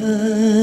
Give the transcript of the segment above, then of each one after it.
good.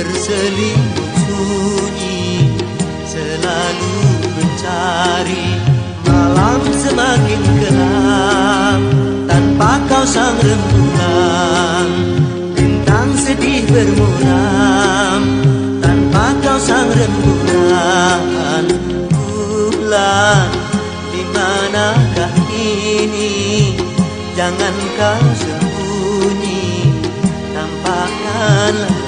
berselingkuh Selalu mencari Malam semakin gelap. Tanpa kau sang rembulan Bintang sedih bermuram Tanpa kau sang rembulan Bulan Di manakah ini? Jangan kau sembunyi Tampakkanlah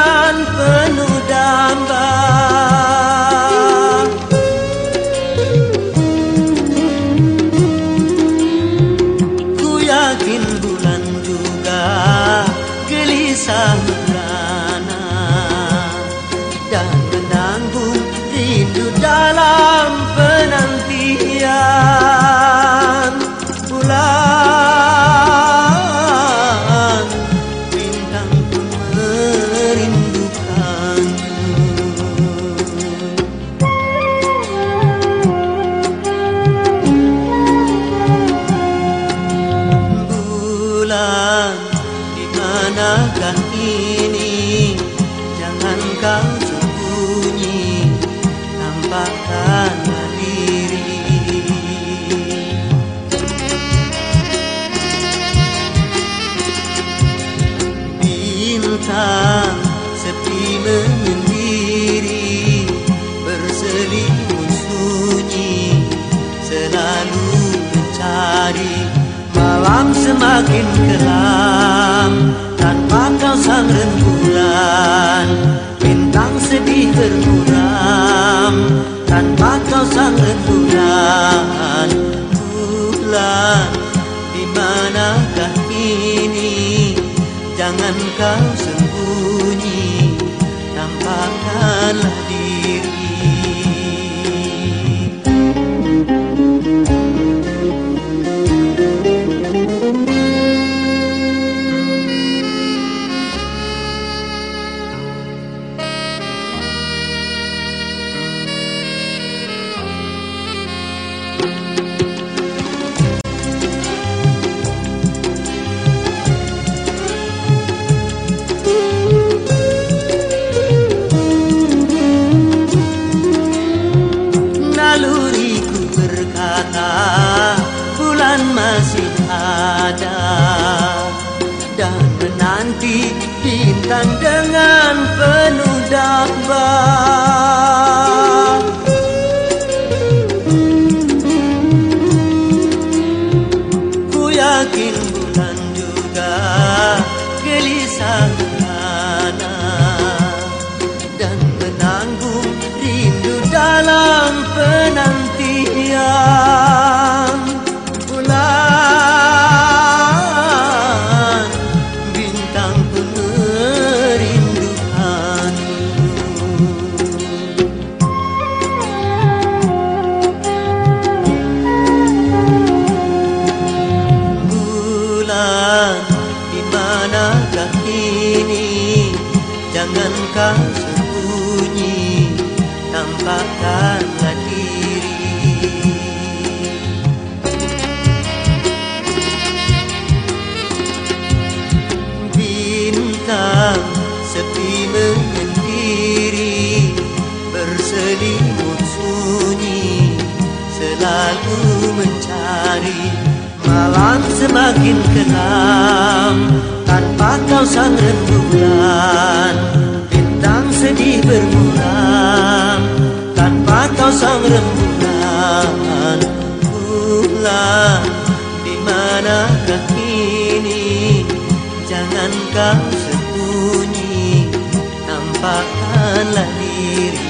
Dan penuh damai. angin kelam Tanpa kau sang rembulan Bintang sedih terburam Tanpa kau sang rembulan. Bulan di manakah ini? Jangan kau sembunyi Tampakkanlah hari Malam semakin kenam Tanpa kau sang rembulan Bintang sedih bermuram Tanpa kau sang rembulan Bulan manakah kini Jangan kau sembunyi? Nampakkanlah diri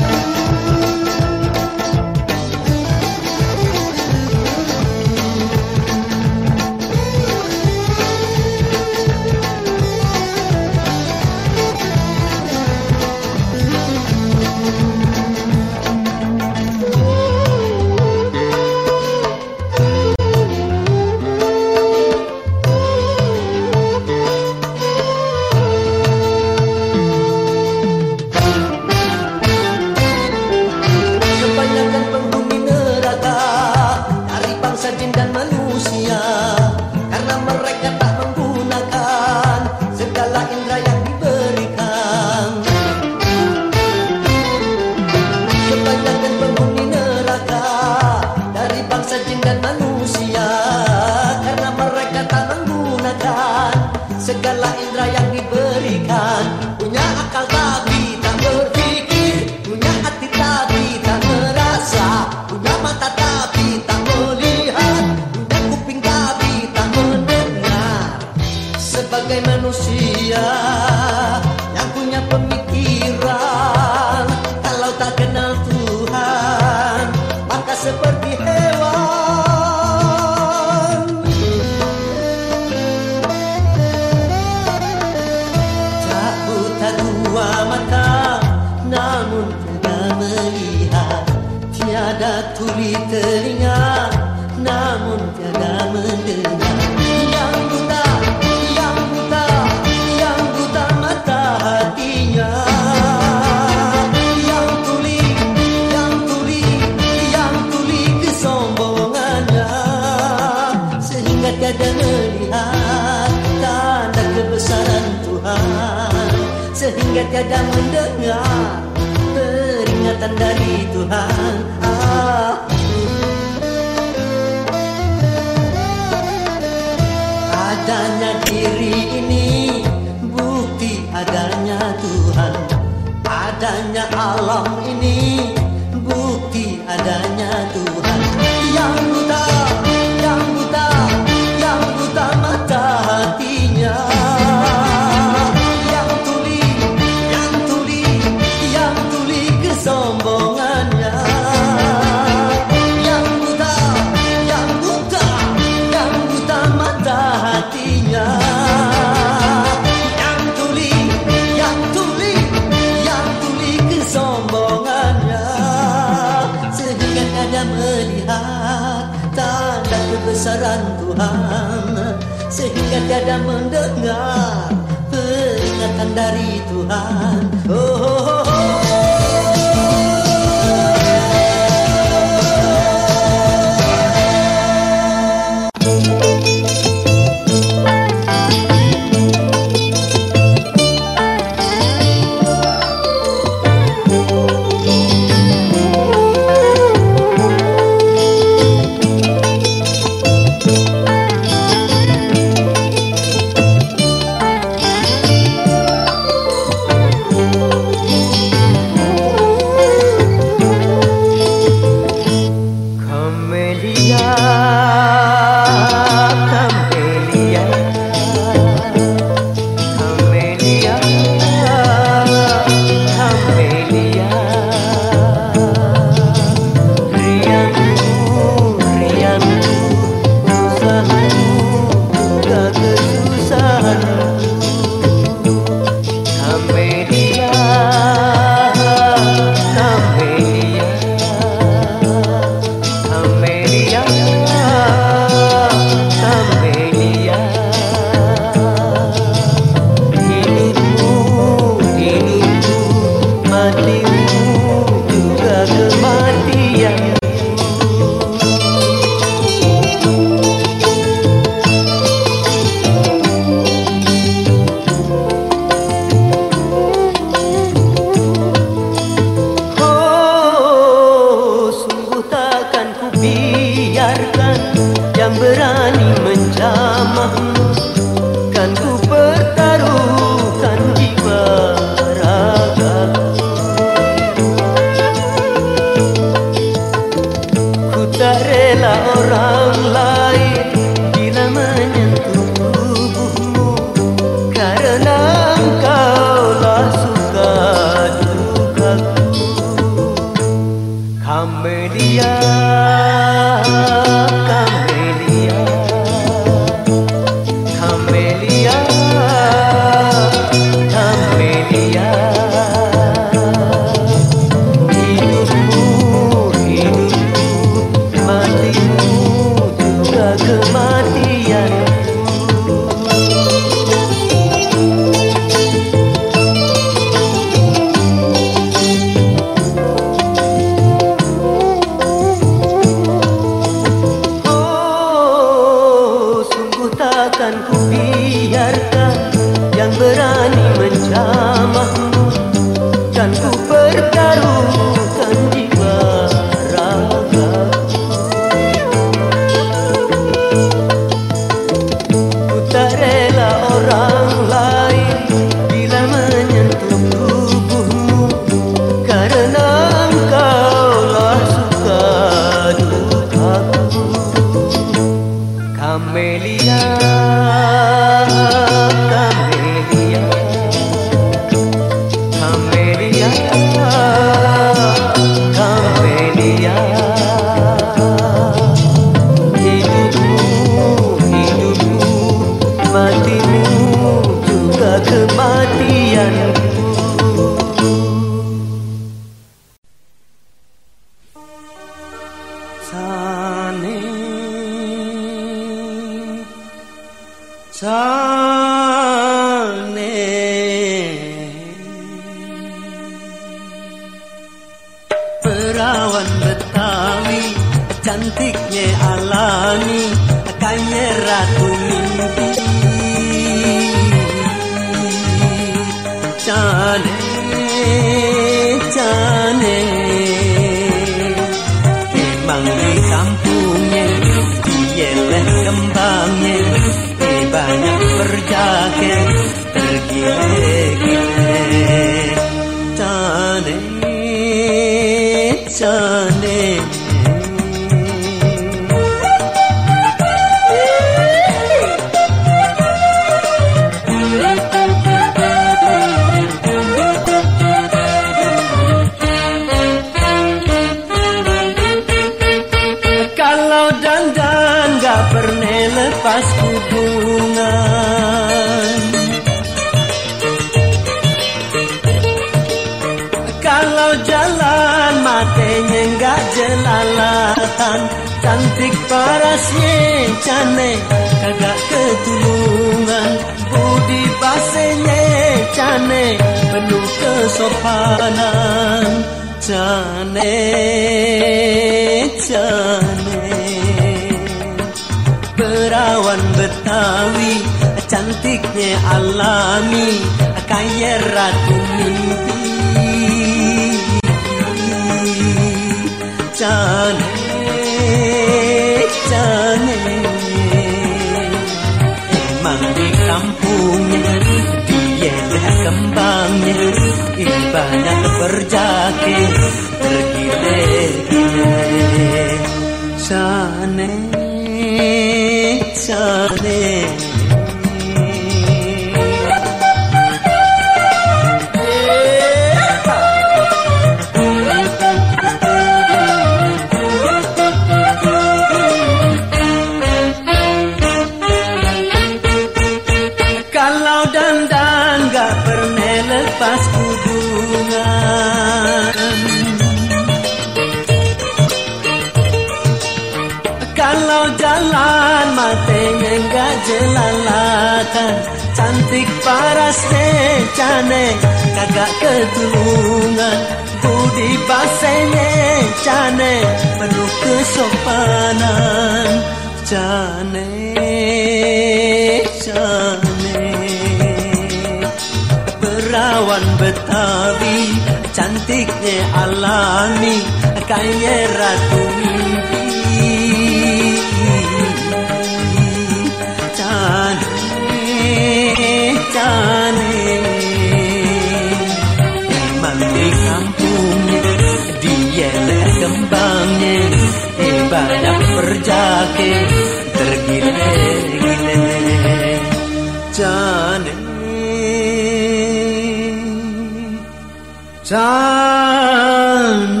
time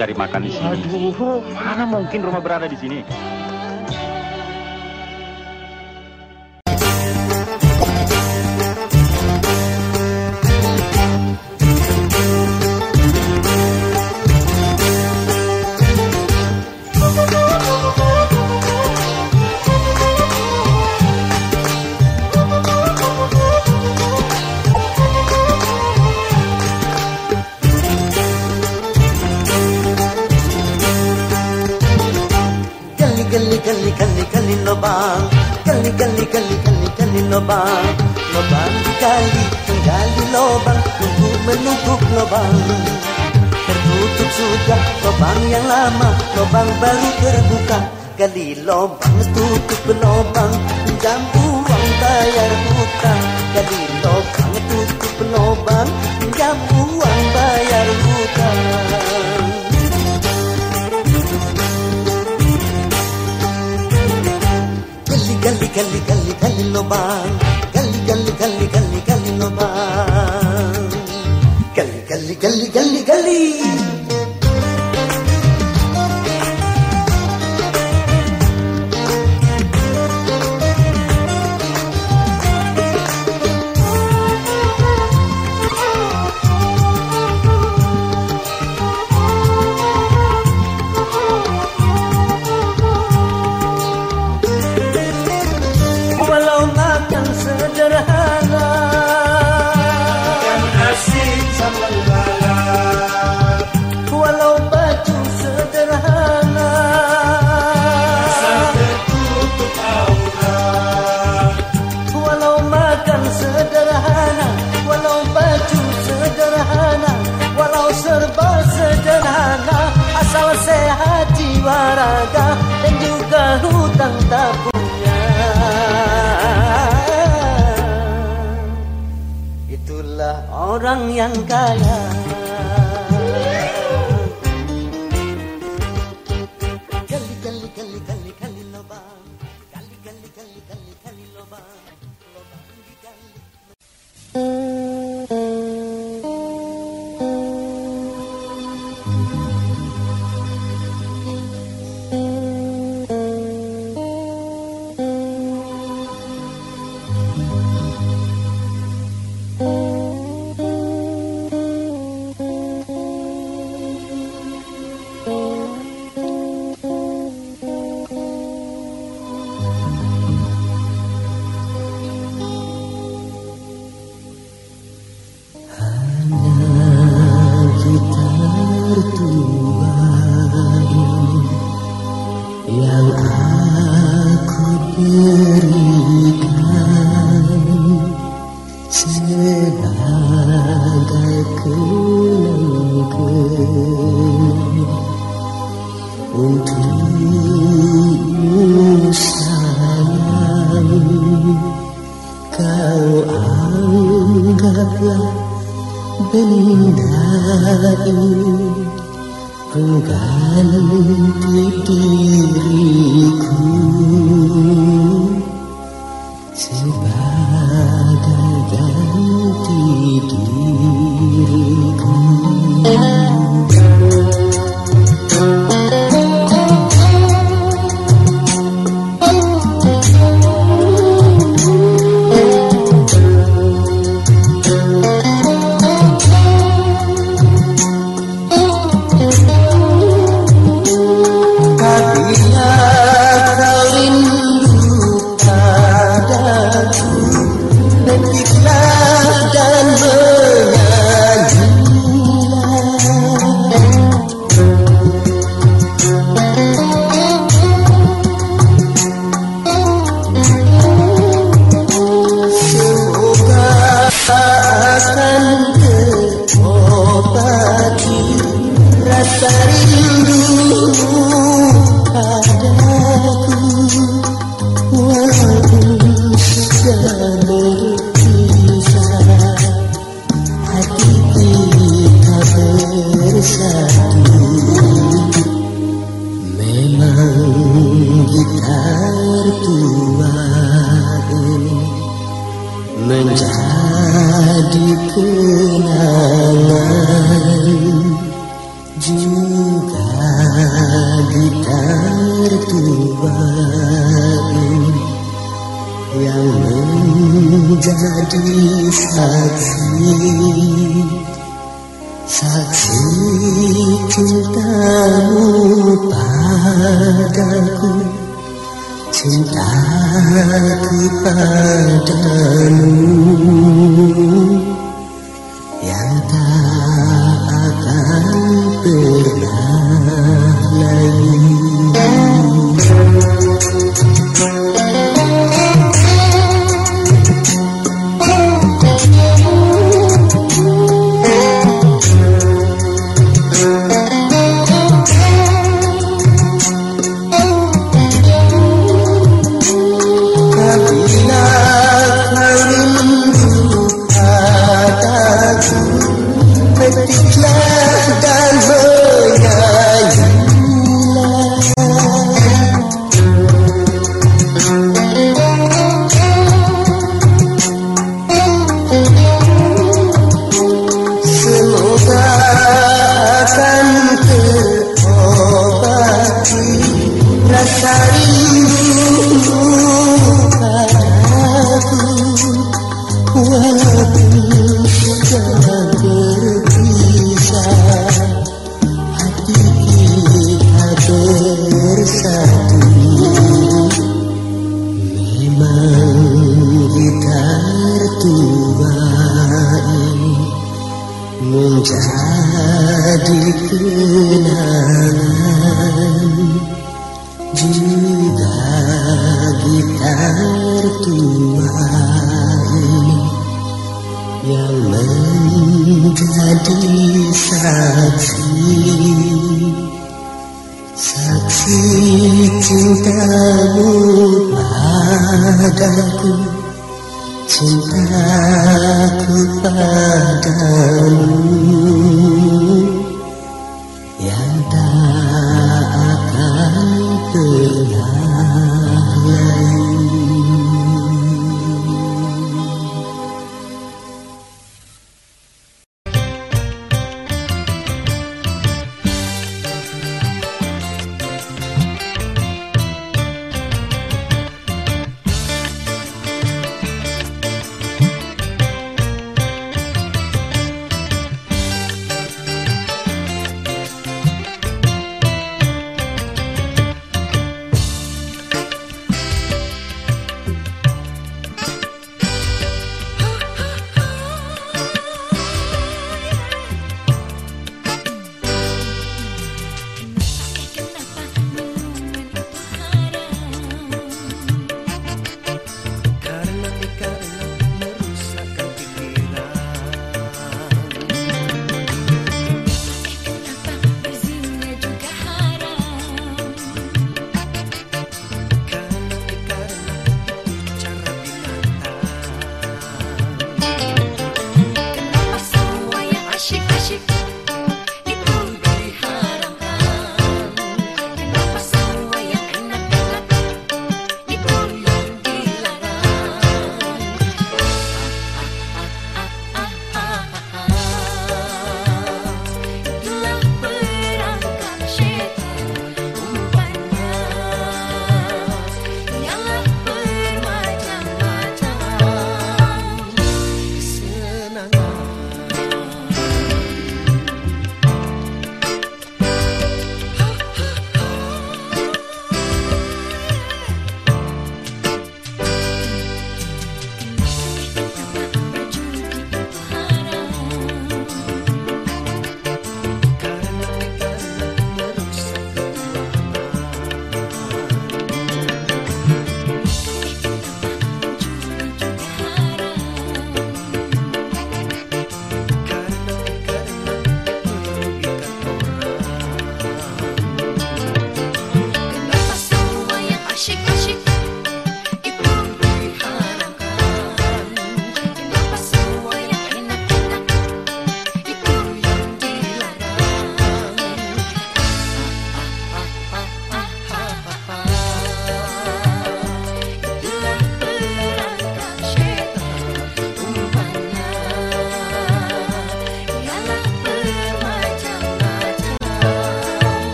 cari makan di sini. Aduh, mana mungkin rumah berada di sini? love.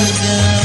ago.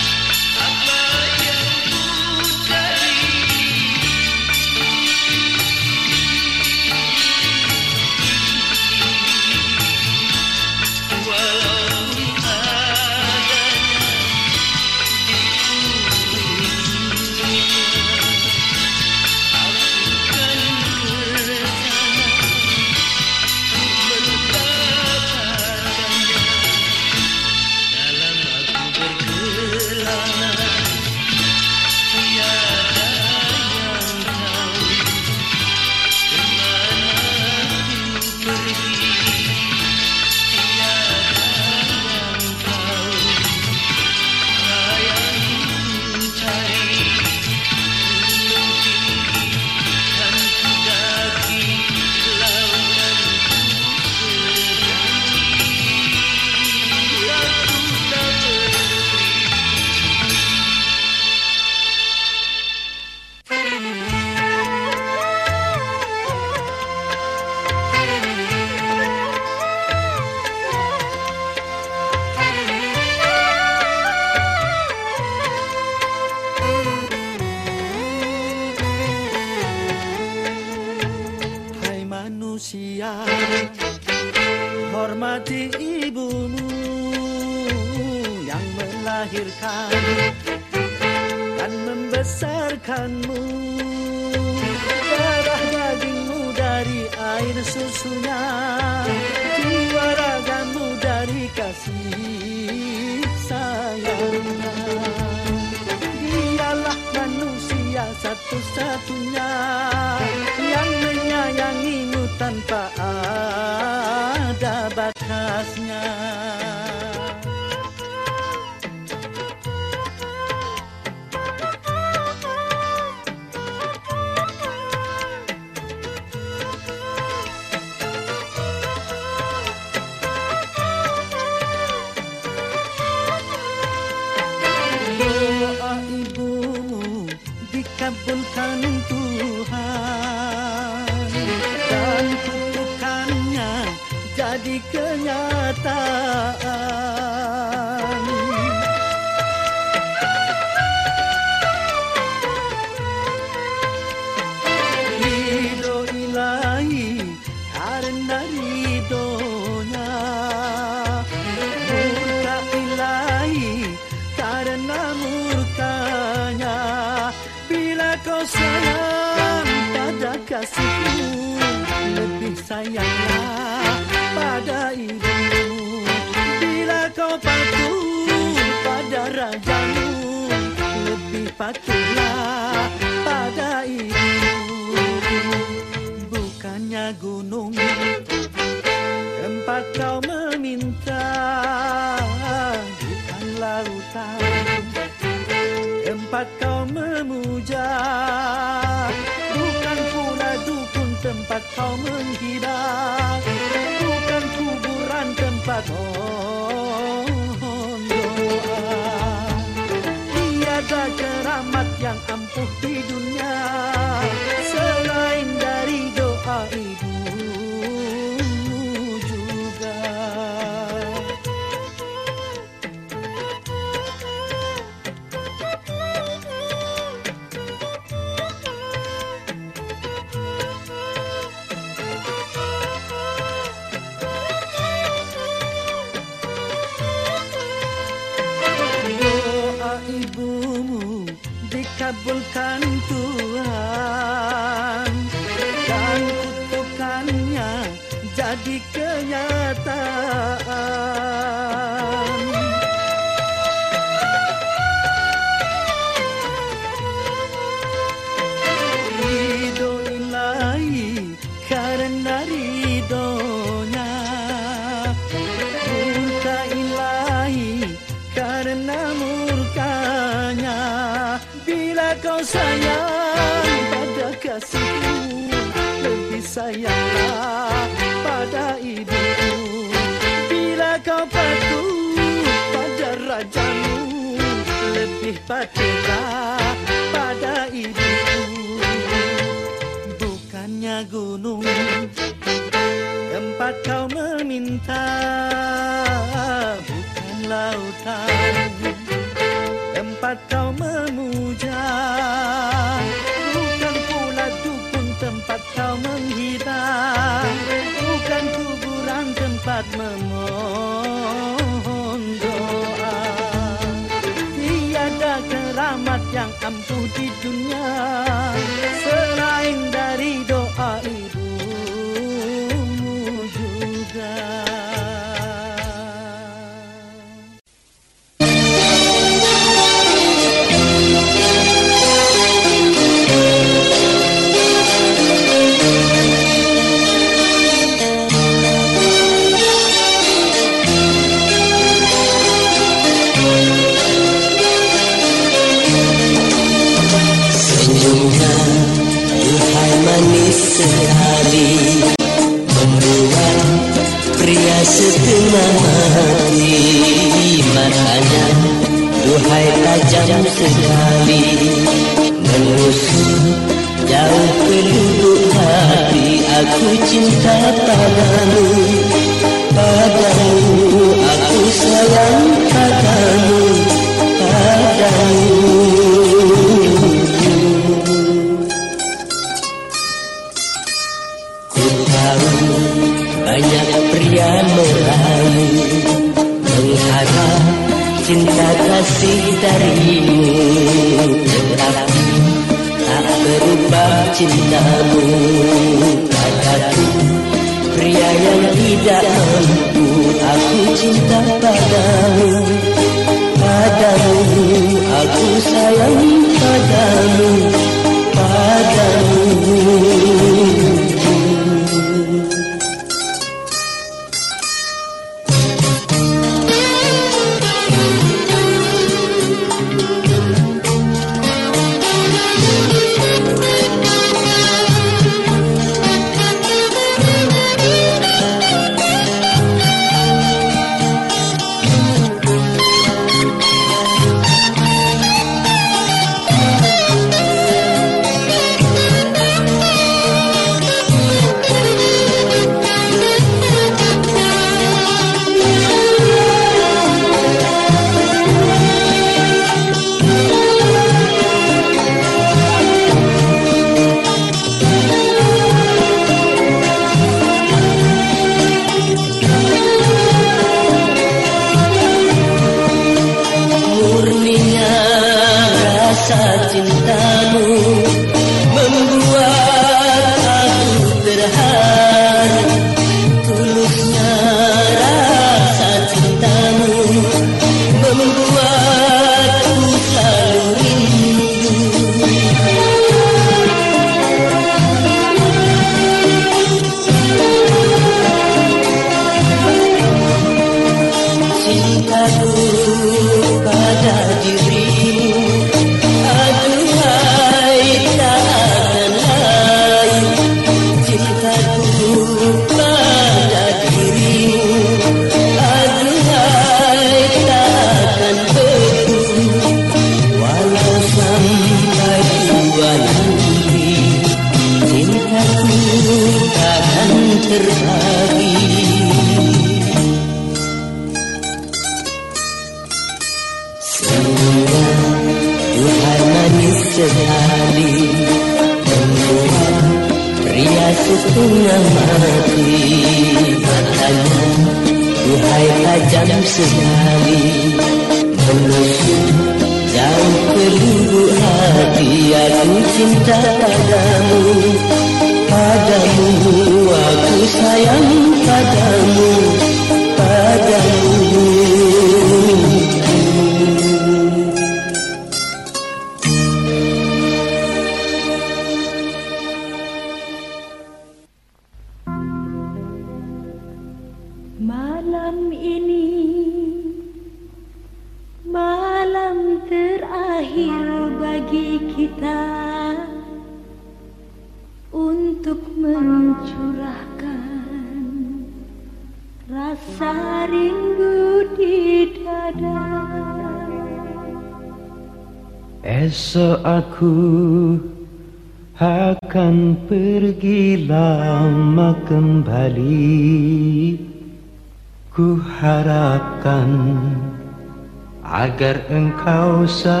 side.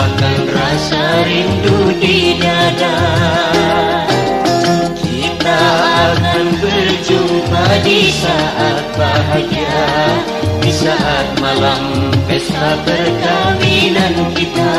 akan rasa rindu di dada. Kita akan berjumpa di saat bahagia. Di saat malam pesta perkawinan kita.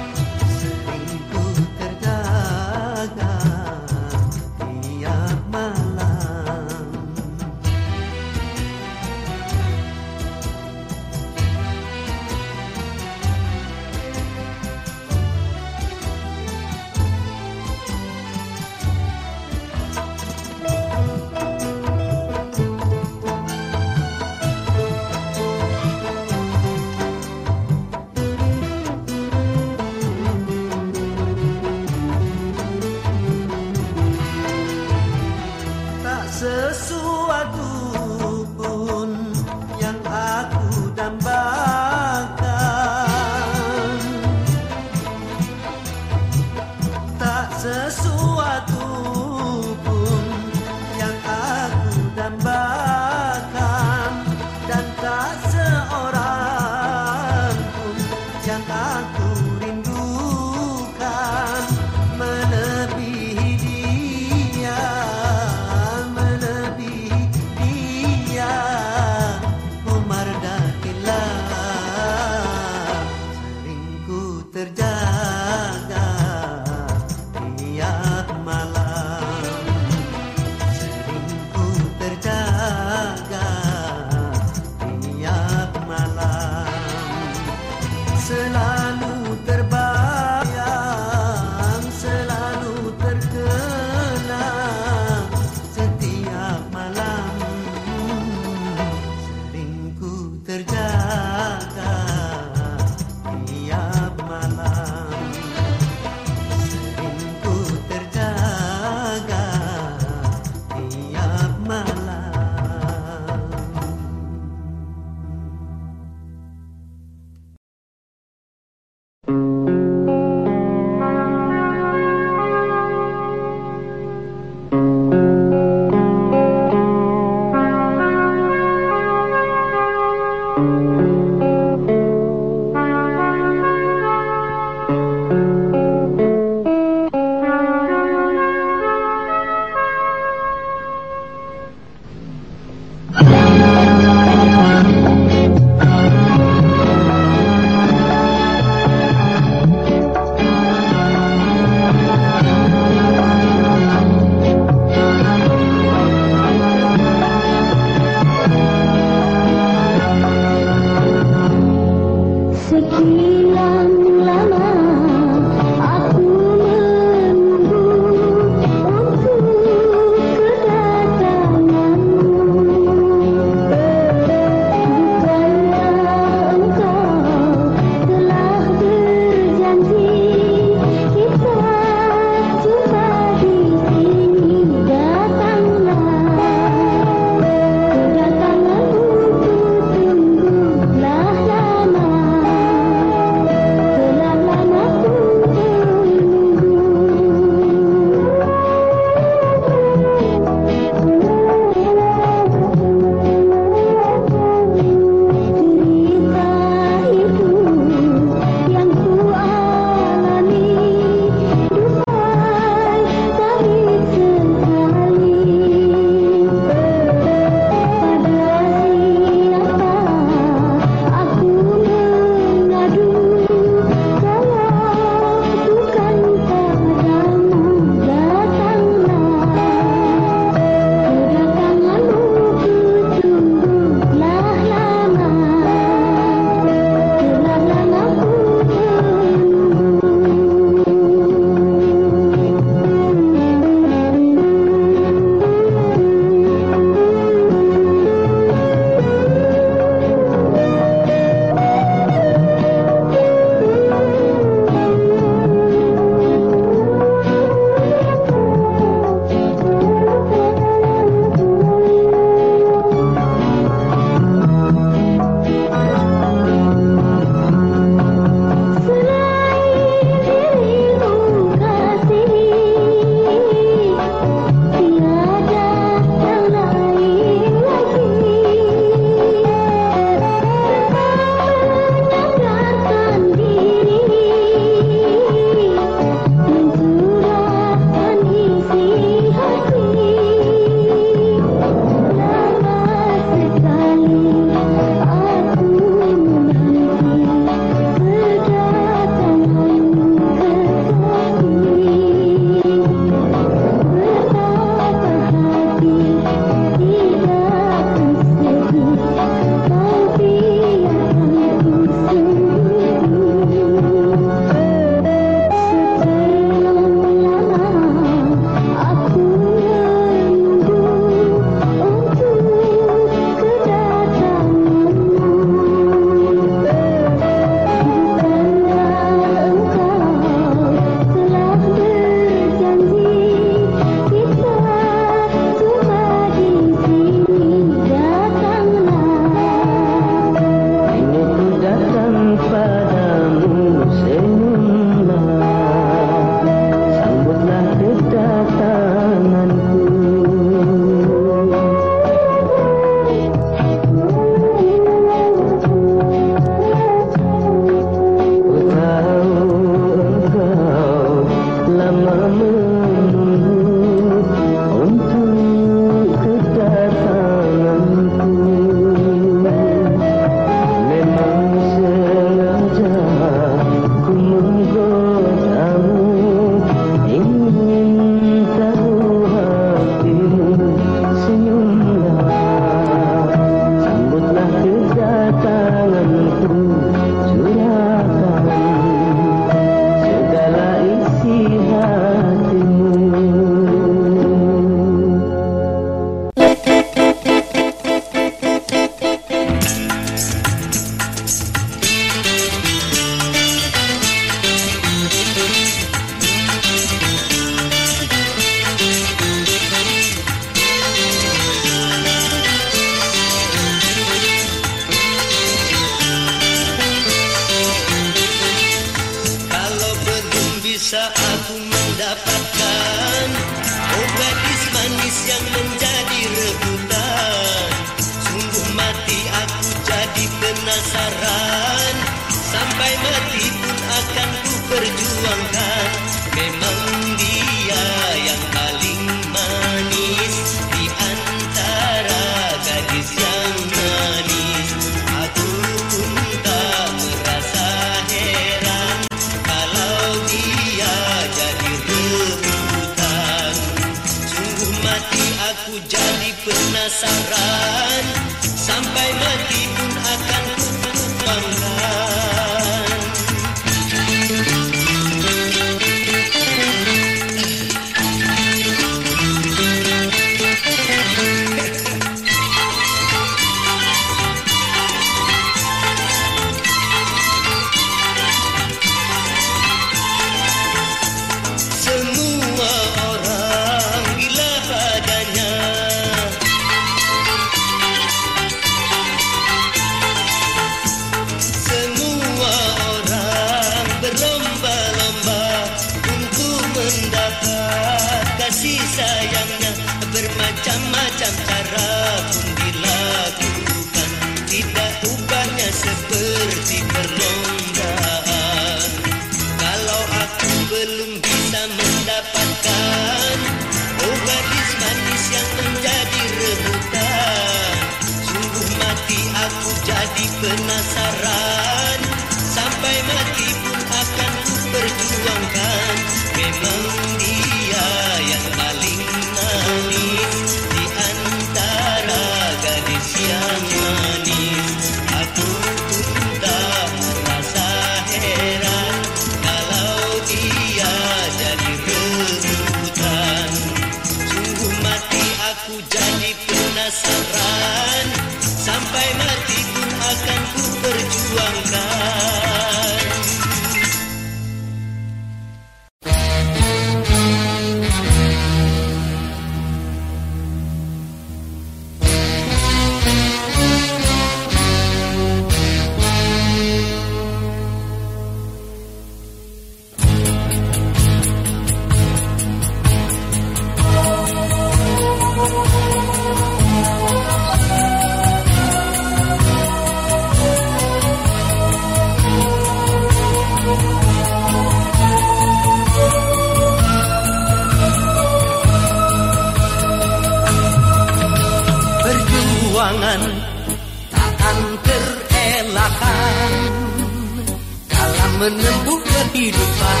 menembuh kehidupan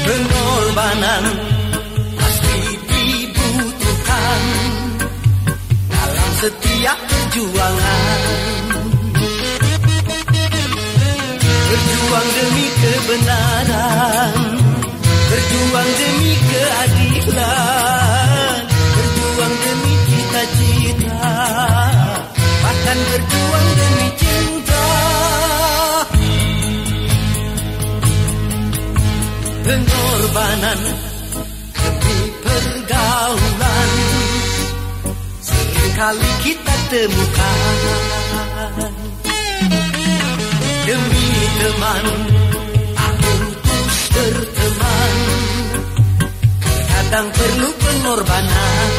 Pengorbanan pasti dibutuhkan Dalam setiap perjuangan. Berjuang demi kebenaran Berjuang demi keadilan Berjuang demi cita-cita Bahkan berjuang demi cinta. pengorbanan demi pergaulan. Seringkali kita temukan demi teman aku terus berteman. Kadang perlu pengorbanan.